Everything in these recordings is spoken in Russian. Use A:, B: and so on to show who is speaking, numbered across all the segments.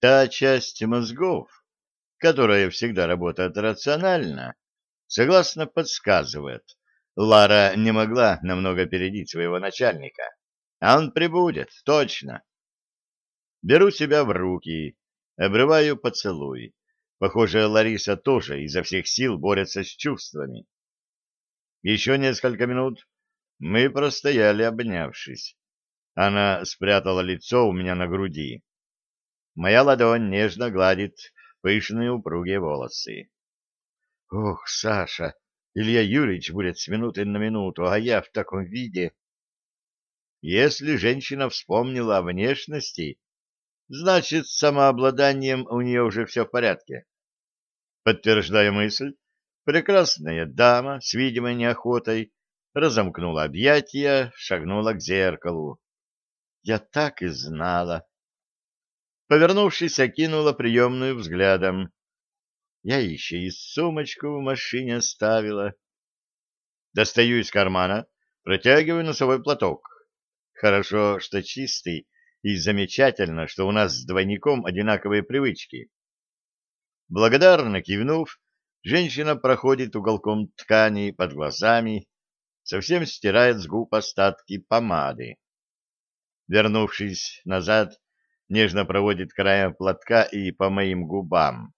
A: Та часть мозгов, которая всегда работает рационально, согласно подсказывает, Лара не могла намного опередить своего начальника. А он прибудет, точно. Беру себя в руки, обрываю поцелуй. Похоже, Лариса тоже изо всех сил борется с чувствами. Еще несколько минут мы простояли, обнявшись. Она спрятала лицо у меня на груди. Моя ладонь нежно гладит пышные упругие волосы. Ох, Саша, Илья Юрьевич будет с минуты на минуту, а я в таком виде. Если женщина вспомнила о внешности, значит, с самообладанием у нее уже все в порядке. Подтверждая мысль, прекрасная дама с видимой неохотой разомкнула объятия, шагнула к зеркалу. Я так и знала. Повернувшись, окинула приемную взглядом. Я еще и сумочку в машине оставила. Достаю из кармана, протягиваю носовой платок. Хорошо, что чистый, и замечательно, что у нас с двойником одинаковые привычки. Благодарно кивнув, женщина проходит уголком ткани под глазами, совсем стирает с губ остатки помады. Вернувшись назад, нежно проводит краем платка и по моим губам.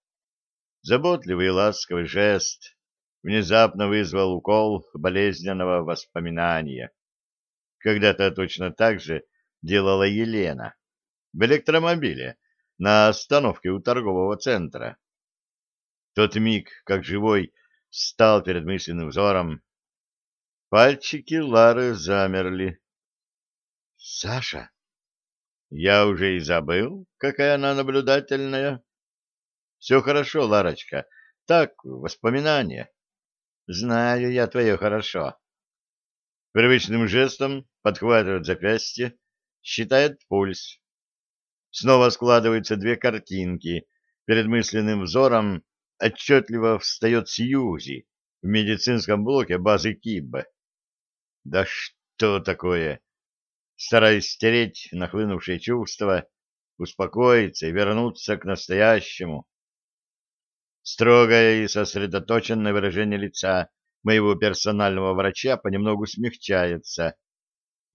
A: Заботливый и ласковый жест внезапно вызвал укол болезненного воспоминания. Когда-то точно так же делала Елена в электромобиле на остановке у торгового центра. Тот миг, как живой, стал перед мысленным взором. Пальчики Лары замерли. «Саша!» Я уже и забыл, какая она наблюдательная. Все хорошо, Ларочка. Так, воспоминания. Знаю я твое хорошо. Привычным жестом подхватывает запястье, считает пульс. Снова складываются две картинки. Перед мысленным взором отчетливо встает Сьюзи в медицинском блоке базы Киббе. Да что такое? Стараясь стереть нахлынувшие чувства, успокоиться и вернуться к настоящему. Строгое и сосредоточенное выражение лица моего персонального врача понемногу смягчается.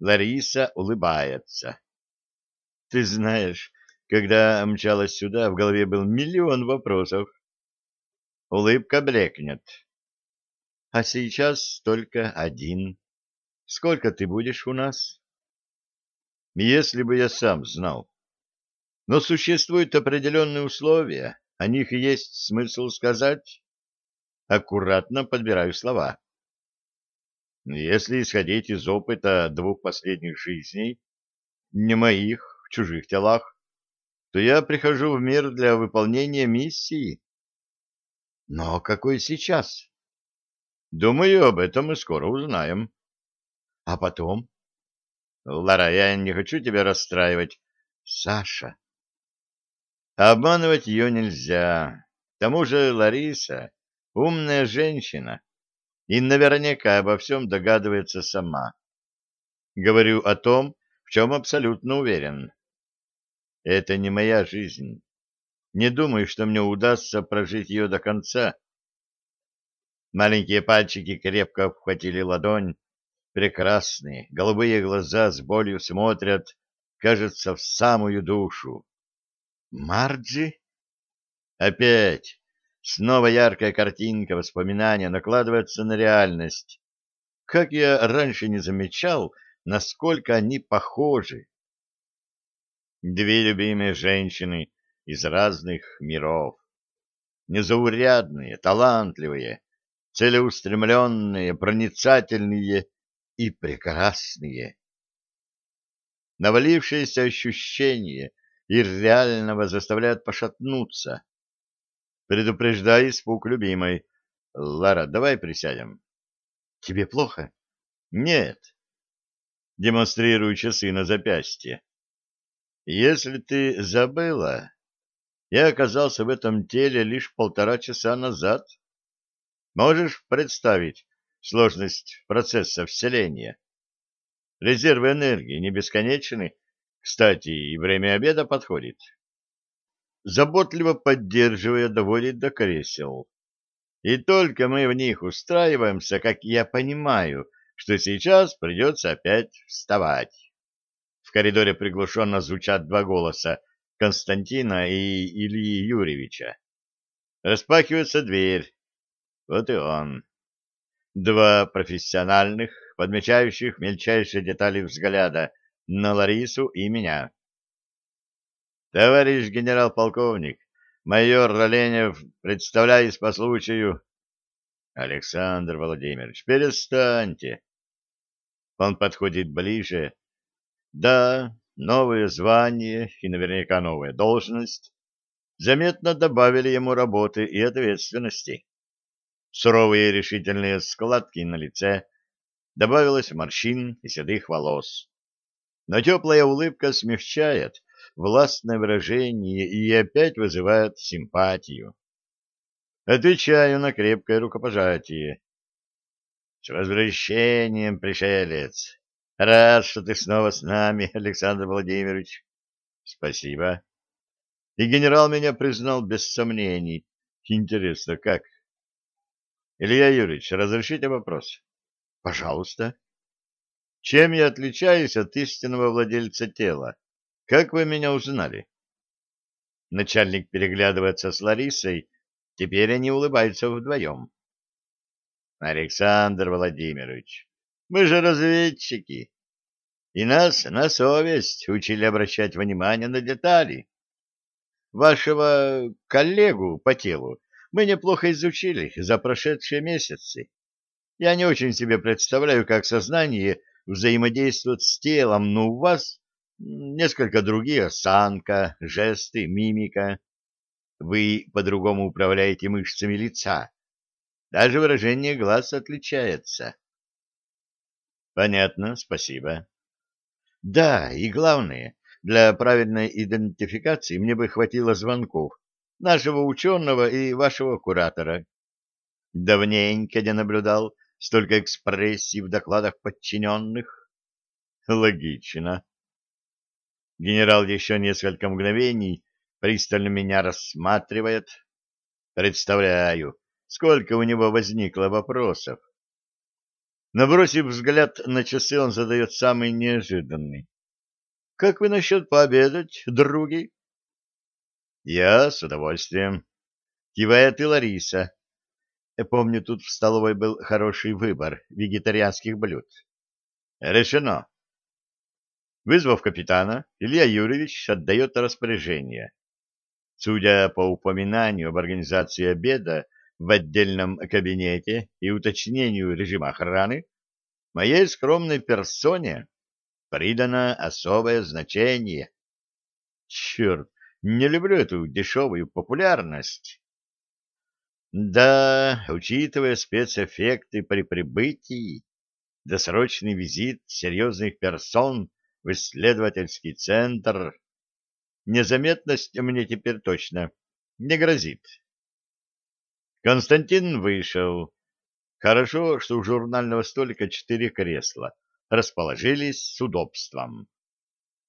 A: Лариса улыбается. Ты знаешь, когда мчалась сюда, в голове был миллион вопросов. Улыбка блекнет. А сейчас только один. Сколько ты будешь у нас? Если бы я сам знал. Но существуют определенные условия, о них есть смысл сказать аккуратно подбираю слова. Если исходить из опыта двух последних жизней, не моих, в чужих телах, то я прихожу в мир для выполнения миссии. Но какой сейчас? Думаю, об этом мы скоро узнаем. А потом? Лара, я не хочу тебя расстраивать. Саша. Обманывать ее нельзя. К тому же Лариса Умная женщина и наверняка обо всем догадывается сама. Говорю о том, в чем абсолютно уверен. Это не моя жизнь. Не думаю, что мне удастся прожить ее до конца. Маленькие пальчики крепко обхватили ладонь. Прекрасные, голубые глаза с болью смотрят, кажется, в самую душу. Марджи? Опять Снова яркая картинка воспоминания накладывается на реальность. Как я раньше не замечал, насколько они похожи. Две любимые женщины из разных миров. Незаурядные, талантливые, целеустремленные, проницательные и прекрасные. Навалившееся ощущение ирреального заставляет пошатнуться. Предупреждай испуг любимой. Лара, давай присядем. Тебе плохо? Нет. Демонстрирую часы на запястье. Если ты забыла, я оказался в этом теле лишь полтора часа назад. Можешь представить сложность процесса вселения? Резервы энергии не бесконечны. Кстати, и время обеда подходит. заботливо поддерживая, доводит до кресел. И только мы в них устраиваемся, как я понимаю, что сейчас придется опять вставать. В коридоре приглушенно звучат два голоса Константина и Ильи Юрьевича. Распахивается дверь. Вот и он. Два профессиональных, подмечающих мельчайшие детали взгляда на Ларису и меня. Товарищ генерал-полковник, майор Роленев, представляюсь по случаю... Александр Владимирович, перестаньте. Он подходит ближе. Да, новое звание и наверняка новая должность заметно добавили ему работы и ответственности. Суровые решительные складки на лице, добавилось морщин и седых волос. Но теплая улыбка смягчает властное выражение и опять вызывает симпатию. Отвечаю на крепкое рукопожатие. С возвращением, пришелец! Рад, что ты снова с нами, Александр Владимирович. Спасибо. И генерал меня признал без сомнений. Интересно, как? Илья Юрьевич, разрешите вопрос? Пожалуйста. Чем я отличаюсь от истинного владельца тела? Как вы меня узнали? Начальник переглядывается с Ларисой. Теперь они улыбаются вдвоем. Александр Владимирович, мы же разведчики, и нас на совесть учили обращать внимание на детали. Вашего коллегу по телу мы неплохо изучили за прошедшие месяцы. Я не очень себе представляю, как сознание взаимодействует с телом, но у вас несколько другие осанка, жесты, мимика. Вы по-другому управляете мышцами лица. Даже выражение глаз отличается. Понятно, спасибо. Да, и главное, для правильной идентификации мне бы хватило звонков нашего ученого и вашего куратора. Давненько не наблюдал столько экспрессий в докладах подчиненных. Логично. Генерал еще несколько мгновений пристально меня рассматривает. Представляю, сколько у него возникло вопросов. Набросив взгляд на часы, он задает самый неожиданный. — Как вы насчет пообедать, други? — Я с удовольствием. Кивает и Лариса. Помню, тут в столовой был хороший выбор вегетарианских блюд. Решено. Вызвав капитана, Илья Юрьевич отдает распоряжение. Судя по упоминанию об организации обеда, в отдельном кабинете и уточнению режима охраны, моей скромной персоне придано особое значение. Черт, не люблю эту дешевую популярность. Да, учитывая спецэффекты при прибытии, досрочный визит серьезных персон в исследовательский центр, незаметность мне теперь точно не грозит. Константин вышел. Хорошо, что у журнального столика четыре кресла расположились с удобством.